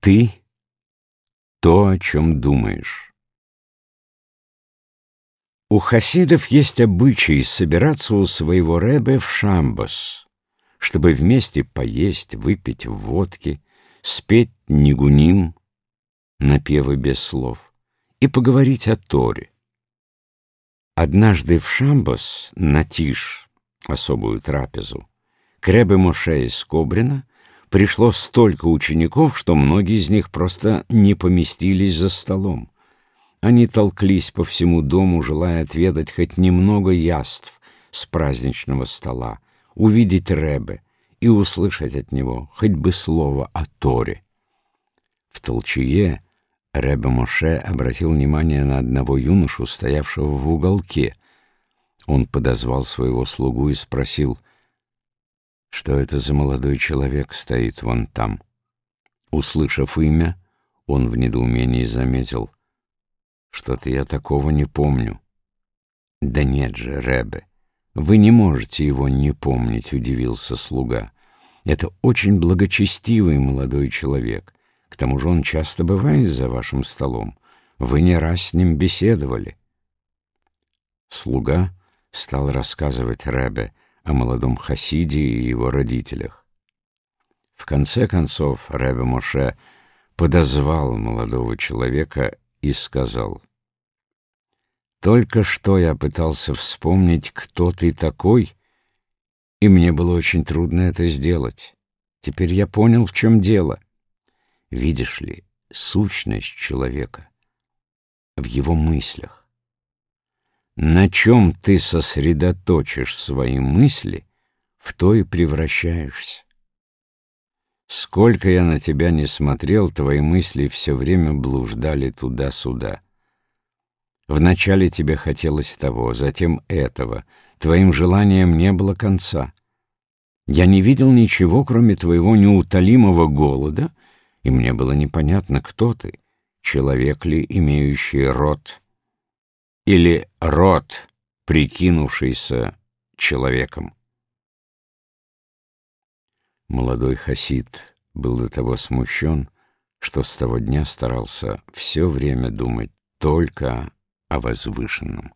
Ты — то, о чем думаешь. У хасидов есть обычай собираться у своего рэбе в шамбас, чтобы вместе поесть, выпить водки, спеть нигуним, напевы без слов, и поговорить о Торе. Однажды в шамбас, на тиш, особую трапезу, к Ребе Моше из Кобрина пришло столько учеников, что многие из них просто не поместились за столом. Они толклись по всему дому, желая отведать хоть немного яств с праздничного стола, увидеть Ребе и услышать от него хоть бы слово о Торе. В толчее Ребе Моше обратил внимание на одного юношу, стоявшего в уголке. Он подозвал своего слугу и спросил — что это за молодой человек стоит вон там. Услышав имя, он в недоумении заметил, что-то я такого не помню. Да нет же, Ребе, вы не можете его не помнить, удивился слуга. Это очень благочестивый молодой человек. К тому же он часто бывает за вашим столом. Вы не раз с ним беседовали. Слуга стал рассказывать Ребе о молодом Хасиде и его родителях. В конце концов Ребе Моше подозвал молодого человека и сказал, «Только что я пытался вспомнить, кто ты такой, и мне было очень трудно это сделать. Теперь я понял, в чем дело. Видишь ли, сущность человека в его мыслях. На чем ты сосредоточишь свои мысли, в то и превращаешься. Сколько я на тебя не смотрел, твои мысли все время блуждали туда-сюда. Вначале тебе хотелось того, затем этого. Твоим желаниям не было конца. Я не видел ничего, кроме твоего неутолимого голода, и мне было непонятно, кто ты, человек ли, имеющий рот, или род, прикинувшийся человеком. Молодой хасид был до того смущен, что с того дня старался все время думать только о возвышенном.